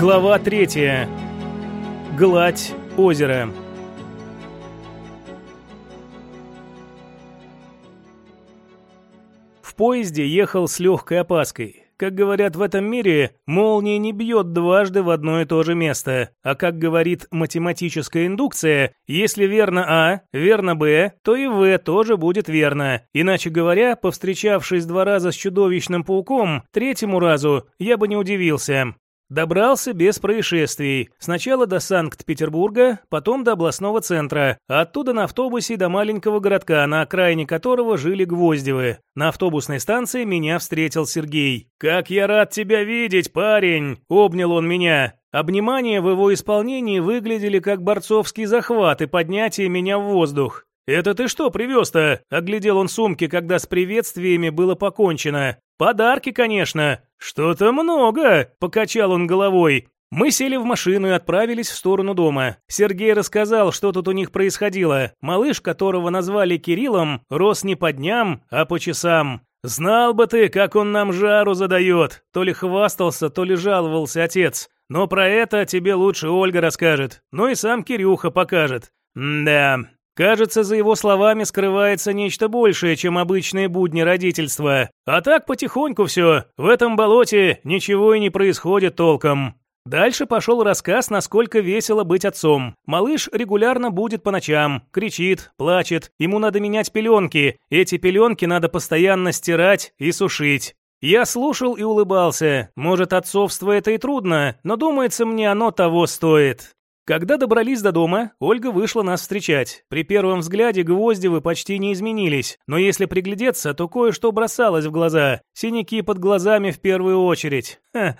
Глава третья. Гладь озера. В поезде ехал с легкой опаской. Как говорят в этом мире, молния не бьет дважды в одно и то же место. А как говорит математическая индукция, если верно А, верно Б, то и В тоже будет верно. Иначе говоря, повстречавшись два раза с чудовищным пауком, третьему разу я бы не удивился. Добрался без происшествий. Сначала до Санкт-Петербурга, потом до областного центра, а оттуда на автобусе до маленького городка, на окраине которого жили Гвоздевы. На автобусной станции меня встретил Сергей. «Как я рад тебя видеть, парень!» – обнял он меня. Обнимания в его исполнении выглядели как борцовский захват и поднятие меня в воздух. «Это ты что привез-то?» – оглядел он сумки, когда с приветствиями было покончено. «Подарки, конечно!» «Что-то много!» – покачал он головой. Мы сели в машину и отправились в сторону дома. Сергей рассказал, что тут у них происходило. Малыш, которого назвали Кириллом, рос не по дням, а по часам. «Знал бы ты, как он нам жару задает!» То ли хвастался, то ли жаловался отец. «Но про это тебе лучше Ольга расскажет. Ну и сам Кирюха покажет». «Да, Кажется, за его словами скрывается нечто большее, чем обычные будни родительства. А так потихоньку все. В этом болоте ничего и не происходит толком. Дальше пошел рассказ, насколько весело быть отцом. Малыш регулярно будет по ночам, кричит, плачет, ему надо менять пеленки. Эти пеленки надо постоянно стирать и сушить. Я слушал и улыбался. Может, отцовство это и трудно, но думается мне, оно того стоит. Когда добрались до дома, Ольга вышла нас встречать. При первом взгляде Гвоздевы почти не изменились, но если приглядеться, то кое-что бросалось в глаза. Синяки под глазами в первую очередь. Ха.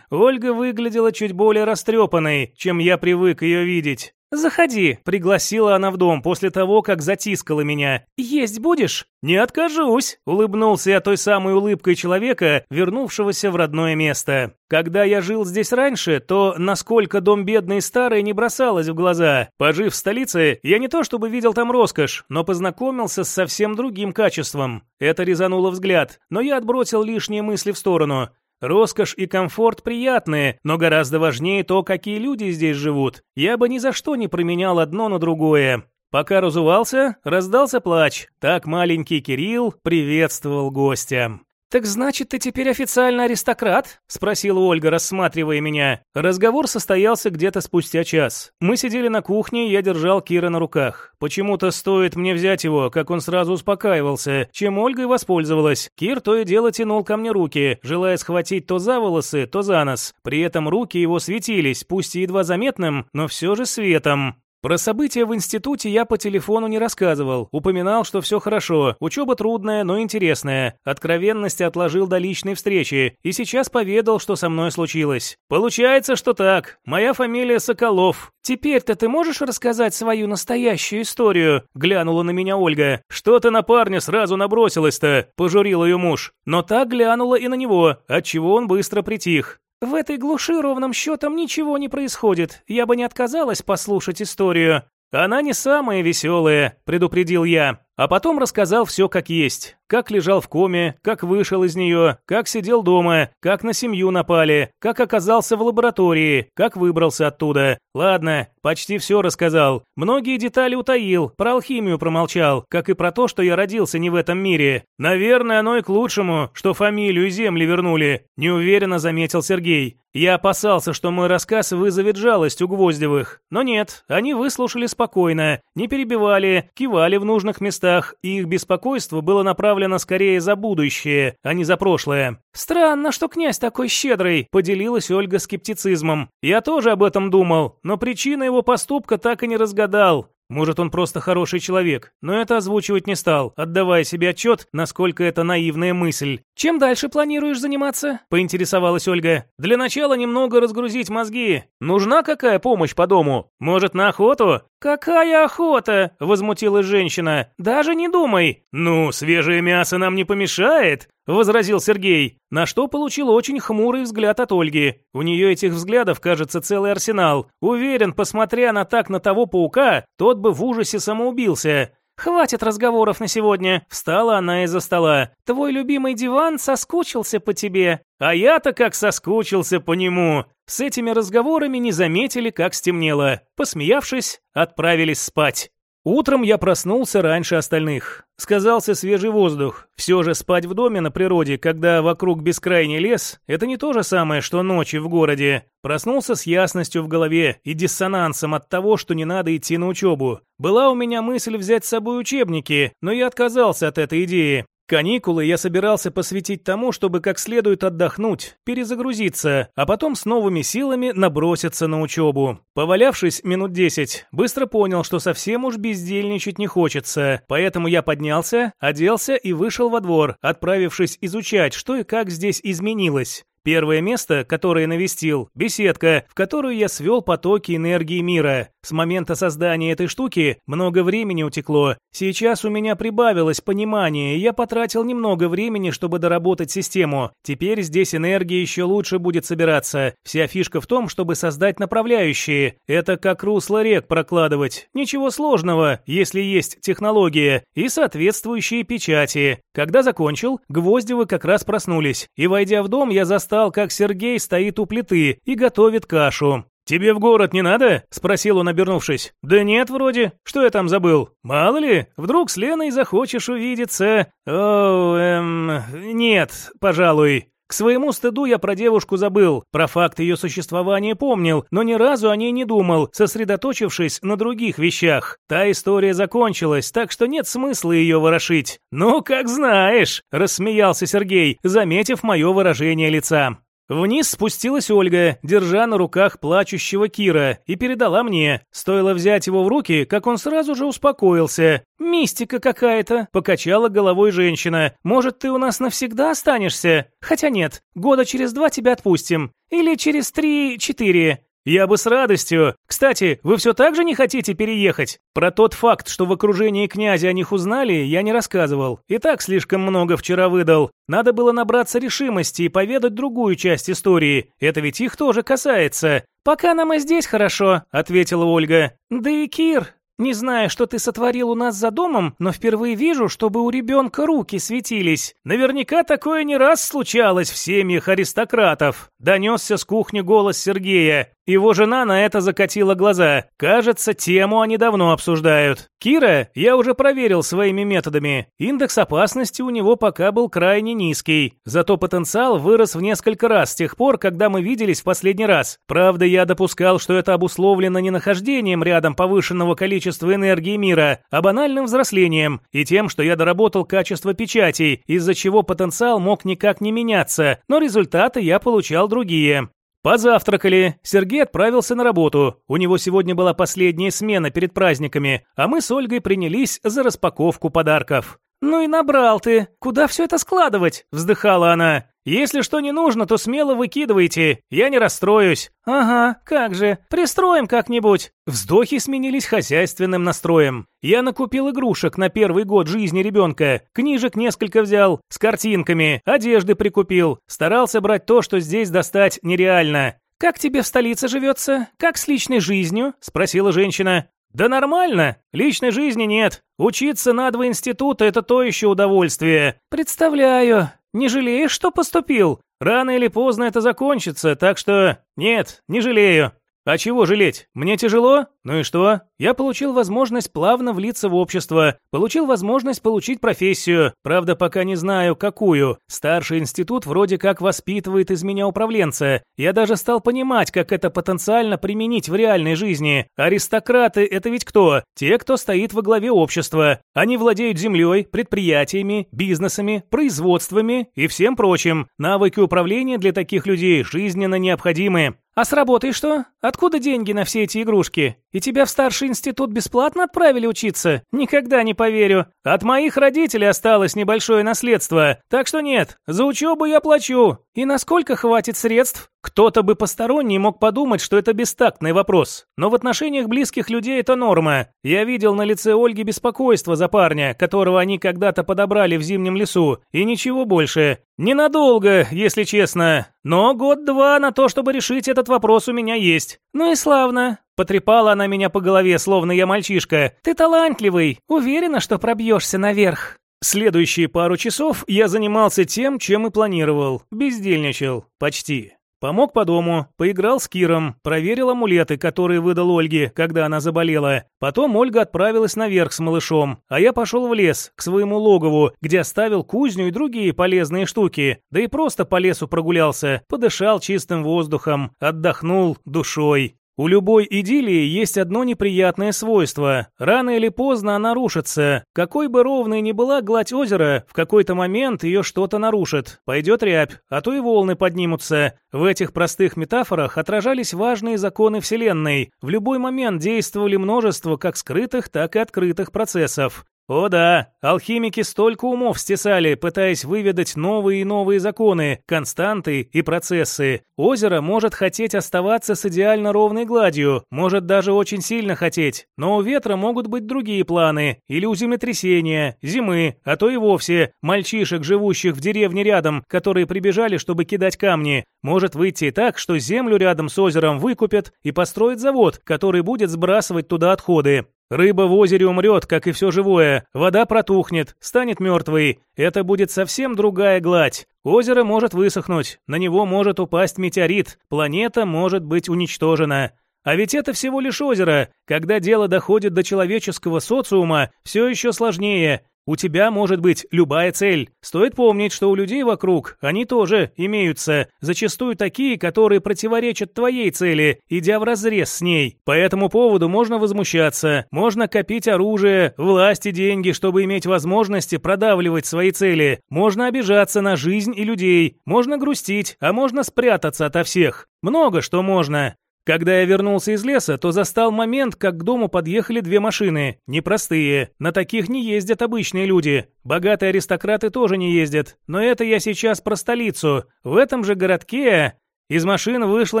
Ольга выглядела чуть более растрепанной, чем я привык ее видеть. «Заходи», — пригласила она в дом после того, как затискала меня. «Есть будешь?» «Не откажусь», — улыбнулся я той самой улыбкой человека, вернувшегося в родное место. Когда я жил здесь раньше, то насколько дом бедный и старый не бросалось в глаза. Пожив в столице, я не то чтобы видел там роскошь, но познакомился с совсем другим качеством. Это резануло взгляд, но я отбросил лишние мысли в сторону. Роскошь и комфорт приятные, но гораздо важнее то, какие люди здесь живут. Я бы ни за что не променял одно на другое. Пока разувался, раздался плач. Так маленький Кирилл приветствовал гостя. «Так значит, ты теперь официально аристократ?» – спросила Ольга, рассматривая меня. Разговор состоялся где-то спустя час. Мы сидели на кухне, я держал Кира на руках. Почему-то стоит мне взять его, как он сразу успокаивался, чем Ольга и воспользовалась. Кир то и дело тянул ко мне руки, желая схватить то за волосы, то за нос. При этом руки его светились, пусть и едва заметным, но все же светом. Про события в институте я по телефону не рассказывал. Упоминал, что все хорошо, учеба трудная, но интересная. Откровенность отложил до личной встречи и сейчас поведал, что со мной случилось. Получается, что так. Моя фамилия Соколов. Теперь-то ты можешь рассказать свою настоящую историю? Глянула на меня Ольга. Что ты на парня сразу набросилась-то? Пожурил ее муж. Но так глянула и на него, отчего он быстро притих. В этой глуши ровным счетом ничего не происходит. Я бы не отказалась послушать историю. Она не самая веселая, предупредил я. А потом рассказал все как есть. Как лежал в коме, как вышел из нее, как сидел дома, как на семью напали, как оказался в лаборатории, как выбрался оттуда. Ладно, почти все рассказал. Многие детали утаил, про алхимию промолчал, как и про то, что я родился не в этом мире. Наверное, оно и к лучшему, что фамилию и земли вернули, неуверенно заметил Сергей. Я опасался, что мой рассказ вызовет жалость у Гвоздевых. Но нет, они выслушали спокойно, не перебивали, кивали в нужных местах местах, и их беспокойство было направлено скорее за будущее, а не за прошлое. «Странно, что князь такой щедрый», — поделилась Ольга скептицизмом. «Я тоже об этом думал, но причина его поступка так и не разгадал. Может, он просто хороший человек, но это озвучивать не стал, отдавая себе отчет, насколько это наивная мысль. «Чем дальше планируешь заниматься?» – поинтересовалась Ольга. «Для начала немного разгрузить мозги. Нужна какая помощь по дому? Может, на охоту?» «Какая охота?» – возмутилась женщина. «Даже не думай». «Ну, свежее мясо нам не помешает», – возразил Сергей, на что получил очень хмурый взгляд от Ольги. У нее этих взглядов, кажется, целый арсенал. Уверен, посмотря на так на того паука, тот бы в ужасе самоубился. «Хватит разговоров на сегодня!» Встала она из-за стола. «Твой любимый диван соскучился по тебе». А я-то как соскучился по нему. С этими разговорами не заметили, как стемнело. Посмеявшись, отправились спать. Утром я проснулся раньше остальных. Сказался свежий воздух. Все же спать в доме на природе, когда вокруг бескрайний лес, это не то же самое, что ночи в городе. Проснулся с ясностью в голове и диссонансом от того, что не надо идти на учебу. Была у меня мысль взять с собой учебники, но я отказался от этой идеи. Каникулы я собирался посвятить тому, чтобы как следует отдохнуть, перезагрузиться, а потом с новыми силами наброситься на учебу. Повалявшись минут десять, быстро понял, что совсем уж бездельничать не хочется, поэтому я поднялся, оделся и вышел во двор, отправившись изучать, что и как здесь изменилось. Первое место, которое навестил – беседка, в которую я свел потоки энергии мира. С момента создания этой штуки много времени утекло. Сейчас у меня прибавилось понимание, и я потратил немного времени, чтобы доработать систему. Теперь здесь энергия еще лучше будет собираться. Вся фишка в том, чтобы создать направляющие. Это как русло рек прокладывать. Ничего сложного, если есть технология и соответствующие печати. Когда закончил, Гвоздевы как раз проснулись. И войдя в дом, я застал застал, как Сергей стоит у плиты и готовит кашу. «Тебе в город не надо?» – спросил он, обернувшись. «Да нет, вроде. Что я там забыл? Мало ли, вдруг с Леной захочешь увидеться?» «О, эм, нет, пожалуй». К своему стыду я про девушку забыл, про факт ее существования помнил, но ни разу о ней не думал, сосредоточившись на других вещах. Та история закончилась, так что нет смысла ее ворошить. «Ну, как знаешь», – рассмеялся Сергей, заметив мое выражение лица. Вниз спустилась Ольга, держа на руках плачущего Кира, и передала мне. Стоило взять его в руки, как он сразу же успокоился. «Мистика какая-то», — покачала головой женщина. «Может, ты у нас навсегда останешься? Хотя нет, года через два тебя отпустим. Или через три-четыре. «Я бы с радостью. Кстати, вы все так же не хотите переехать? Про тот факт, что в окружении князя о них узнали, я не рассказывал. И так слишком много вчера выдал. Надо было набраться решимости и поведать другую часть истории. Это ведь их тоже касается. «Пока нам и здесь хорошо», — ответила Ольга. «Да и Кир, не знаю, что ты сотворил у нас за домом, но впервые вижу, чтобы у ребенка руки светились. Наверняка такое не раз случалось в семьях аристократов. Донесся с кухни голос Сергея. Его жена на это закатила глаза. Кажется, тему они давно обсуждают. Кира я уже проверил своими методами. Индекс опасности у него пока был крайне низкий. Зато потенциал вырос в несколько раз с тех пор, когда мы виделись в последний раз. Правда, я допускал, что это обусловлено не нахождением рядом повышенного количества энергии мира, а банальным взрослением и тем, что я доработал качество печатей, из-за чего потенциал мог никак не меняться, но результаты я получал другие. Позавтракали. Сергей отправился на работу. У него сегодня была последняя смена перед праздниками, а мы с Ольгой принялись за распаковку подарков. «Ну и набрал ты! Куда все это складывать?» – вздыхала она. «Если что не нужно, то смело выкидывайте, я не расстроюсь». «Ага, как же, пристроим как-нибудь». Вздохи сменились хозяйственным настроем. Я накупил игрушек на первый год жизни ребенка, книжек несколько взял, с картинками, одежды прикупил. Старался брать то, что здесь достать нереально. «Как тебе в столице живется? Как с личной жизнью?» – спросила женщина. «Да нормально. Личной жизни нет. Учиться на два института – это то еще удовольствие. Представляю. Не жалеешь, что поступил? Рано или поздно это закончится, так что... Нет, не жалею. А чего жалеть? Мне тяжело? Ну и что? Я получил возможность плавно влиться в общество, получил возможность получить профессию, правда пока не знаю какую. Старший институт вроде как воспитывает из меня управленца. Я даже стал понимать, как это потенциально применить в реальной жизни. Аристократы – это ведь кто? Те, кто стоит во главе общества. Они владеют землей, предприятиями, бизнесами, производствами и всем прочим. Навыки управления для таких людей жизненно необходимы. А с работой что? Откуда деньги на все эти игрушки? И тебя в старший институт бесплатно отправили учиться? Никогда не поверю. От моих родителей осталось небольшое наследство. Так что нет, за учебу я плачу. И насколько хватит средств? Кто-то бы посторонний мог подумать, что это бестактный вопрос. Но в отношениях близких людей это норма. Я видел на лице Ольги беспокойство за парня, которого они когда-то подобрали в зимнем лесу, и ничего больше. Ненадолго, если честно. Но год-два на то, чтобы решить этот вопрос у меня есть. Ну и славно. Потрепала она меня по голове, словно я мальчишка. Ты талантливый. Уверена, что пробьешься наверх. Следующие пару часов я занимался тем, чем и планировал. Бездельничал. Почти. Помог по дому, поиграл с Киром, проверил амулеты, которые выдал Ольге, когда она заболела. Потом Ольга отправилась наверх с малышом, а я пошел в лес, к своему логову, где оставил кузню и другие полезные штуки. Да и просто по лесу прогулялся, подышал чистым воздухом, отдохнул душой. У любой идиллии есть одно неприятное свойство. Рано или поздно она рушится. Какой бы ровной ни была гладь озера, в какой-то момент ее что-то нарушит. Пойдет рябь, а то и волны поднимутся. В этих простых метафорах отражались важные законы Вселенной. В любой момент действовали множество как скрытых, так и открытых процессов. О да, алхимики столько умов стесали, пытаясь выведать новые и новые законы, константы и процессы. Озеро может хотеть оставаться с идеально ровной гладью, может даже очень сильно хотеть, но у ветра могут быть другие планы, или у землетрясения, зимы, а то и вовсе мальчишек, живущих в деревне рядом, которые прибежали, чтобы кидать камни. Может выйти так, что землю рядом с озером выкупят и построят завод, который будет сбрасывать туда отходы. Рыба в озере умрет, как и все живое, вода протухнет, станет мертвой. Это будет совсем другая гладь. Озеро может высохнуть, на него может упасть метеорит, планета может быть уничтожена. А ведь это всего лишь озеро. Когда дело доходит до человеческого социума, все еще сложнее. У тебя может быть любая цель. Стоит помнить, что у людей вокруг они тоже имеются, зачастую такие, которые противоречат твоей цели, идя вразрез с ней. По этому поводу можно возмущаться, можно копить оружие, власть и деньги, чтобы иметь возможности продавливать свои цели. Можно обижаться на жизнь и людей, можно грустить, а можно спрятаться ото всех. Много что можно. Когда я вернулся из леса, то застал момент, как к дому подъехали две машины. Непростые. На таких не ездят обычные люди. Богатые аристократы тоже не ездят. Но это я сейчас про столицу. В этом же городке из машин вышло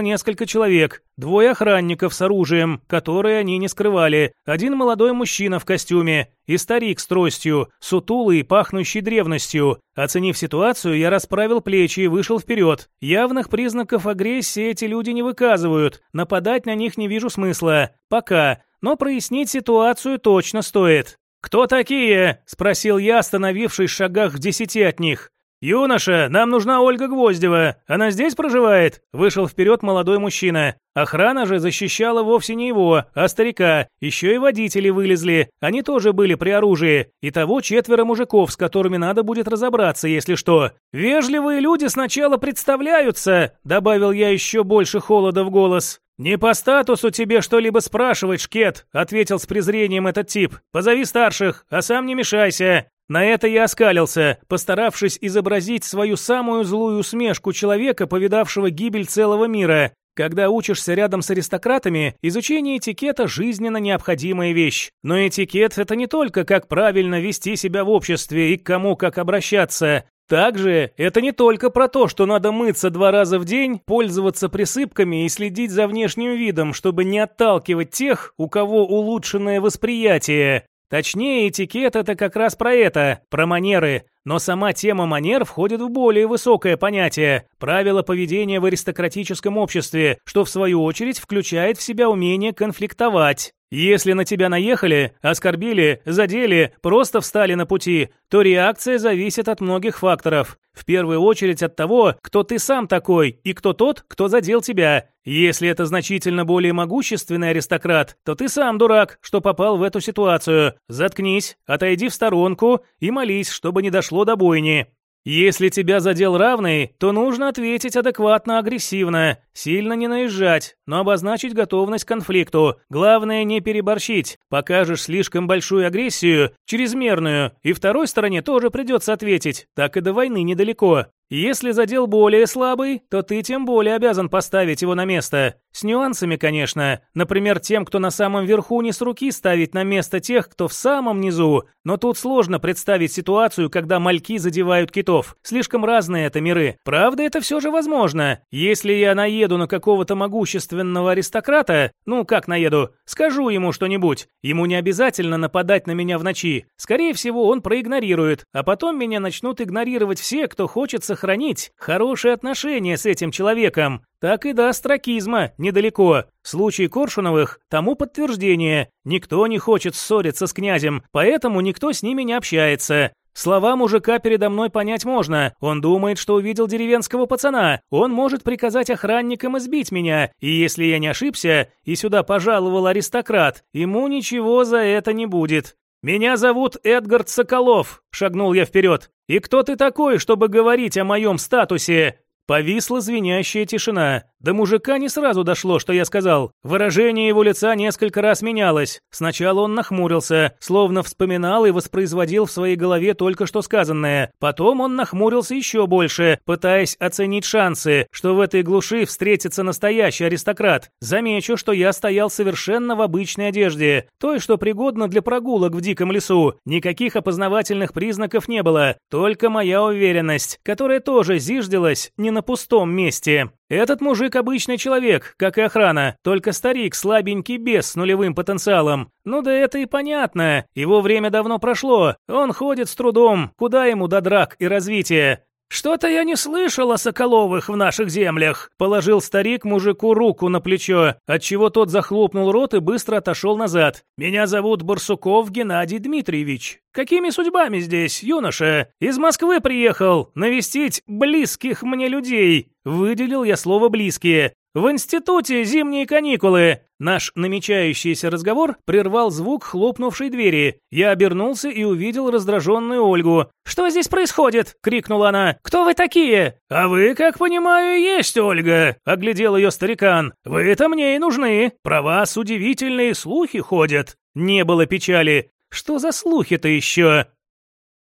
несколько человек, двое охранников с оружием, которые они не скрывали, один молодой мужчина в костюме и старик с тростью, сутулый, пахнущий древностью. Оценив ситуацию, я расправил плечи и вышел вперед. Явных признаков агрессии эти люди не выказывают, нападать на них не вижу смысла. Пока. Но прояснить ситуацию точно стоит. «Кто такие?» – спросил я, остановившись в шагах в десяти от них. «Юноша, нам нужна Ольга Гвоздева. Она здесь проживает?» Вышел вперед молодой мужчина. Охрана же защищала вовсе не его, а старика. Еще и водители вылезли. Они тоже были при оружии. Итого четверо мужиков, с которыми надо будет разобраться, если что. «Вежливые люди сначала представляются», — добавил я еще больше холода в голос. «Не по статусу тебе что-либо спрашивать, Шкет», — ответил с презрением этот тип. «Позови старших, а сам не мешайся». На это я оскалился, постаравшись изобразить свою самую злую усмешку человека, повидавшего гибель целого мира. Когда учишься рядом с аристократами, изучение этикета – жизненно необходимая вещь. Но этикет – это не только как правильно вести себя в обществе и к кому как обращаться. Также это не только про то, что надо мыться два раза в день, пользоваться присыпками и следить за внешним видом, чтобы не отталкивать тех, у кого улучшенное восприятие. Точнее, этикет это как раз про это, про манеры. Но сама тема манер входит в более высокое понятие – правила поведения в аристократическом обществе, что в свою очередь включает в себя умение конфликтовать. Если на тебя наехали, оскорбили, задели, просто встали на пути, то реакция зависит от многих факторов. В первую очередь от того, кто ты сам такой и кто тот, кто задел тебя. Если это значительно более могущественный аристократ, то ты сам дурак, что попал в эту ситуацию. Заткнись, отойди в сторонку и молись, чтобы не дошло до бойни. Если тебя задел равный, то нужно ответить адекватно-агрессивно, сильно не наезжать, но обозначить готовность к конфликту. Главное не переборщить. Покажешь слишком большую агрессию, чрезмерную, и второй стороне тоже придется ответить, так и до войны недалеко. Если задел более слабый, то ты тем более обязан поставить его на место. С нюансами, конечно. Например, тем, кто на самом верху не с руки ставить на место тех, кто в самом низу. Но тут сложно представить ситуацию, когда мальки задевают китов. Слишком разные это миры. Правда, это все же возможно. Если я наеду на какого-то могущественного аристократа, ну как наеду, скажу ему что-нибудь. Ему не обязательно нападать на меня в ночи. Скорее всего, он проигнорирует. А потом меня начнут игнорировать все, кто хочет сохранить хорошие отношения с этим человеком. Так и до астракизма недалеко. Случай Коршуновых тому подтверждение. Никто не хочет ссориться с князем, поэтому никто с ними не общается. Слова мужика передо мной понять можно. Он думает, что увидел деревенского пацана. Он может приказать охранникам избить меня. И если я не ошибся, и сюда пожаловал аристократ, ему ничего за это не будет. «Меня зовут Эдгард Соколов», — шагнул я вперед. «И кто ты такой, чтобы говорить о моем статусе?» Повисла звенящая тишина. До мужика не сразу дошло, что я сказал. Выражение его лица несколько раз менялось. Сначала он нахмурился, словно вспоминал и воспроизводил в своей голове только что сказанное. Потом он нахмурился еще больше, пытаясь оценить шансы, что в этой глуши встретится настоящий аристократ. Замечу, что я стоял совершенно в обычной одежде, той, что пригодна для прогулок в диком лесу. Никаких опознавательных признаков не было, только моя уверенность, которая тоже зиждилась не на пустом месте. Этот мужик обычный человек, как и охрана, только старик, слабенький бес с нулевым потенциалом. Ну да это и понятно, его время давно прошло, он ходит с трудом, куда ему до драк и развития. «Что-то я не слышал о Соколовых в наших землях», — положил старик мужику руку на плечо, отчего тот захлопнул рот и быстро отошел назад. «Меня зовут Барсуков Геннадий Дмитриевич. Какими судьбами здесь, юноша? Из Москвы приехал навестить близких мне людей. Выделил я слово «близкие». В институте зимние каникулы. Наш намечающийся разговор прервал звук хлопнувшей двери. Я обернулся и увидел раздраженную Ольгу. «Что здесь происходит?» — крикнула она. «Кто вы такие?» «А вы, как понимаю, есть Ольга», — оглядел ее старикан. «Вы-то мне и нужны. Про вас удивительные слухи ходят». Не было печали. Что за слухи-то еще?